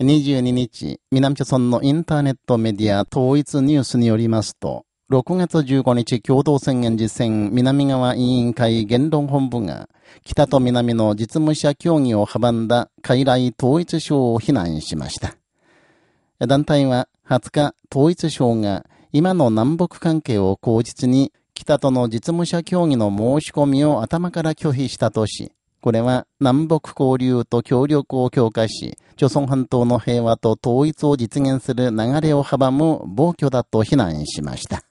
22日、南朝村のインターネットメディア統一ニュースによりますと、6月15日共同宣言実践南側委員会言論本部が、北と南の実務者協議を阻んだ海来統一省を非難しました。団体は20日、統一省が今の南北関係を口実に北との実務者協議の申し込みを頭から拒否したとし、これは南北交流と協力を強化し、朝鮮半島の平和と統一を実現する流れを阻む暴挙だと非難しました。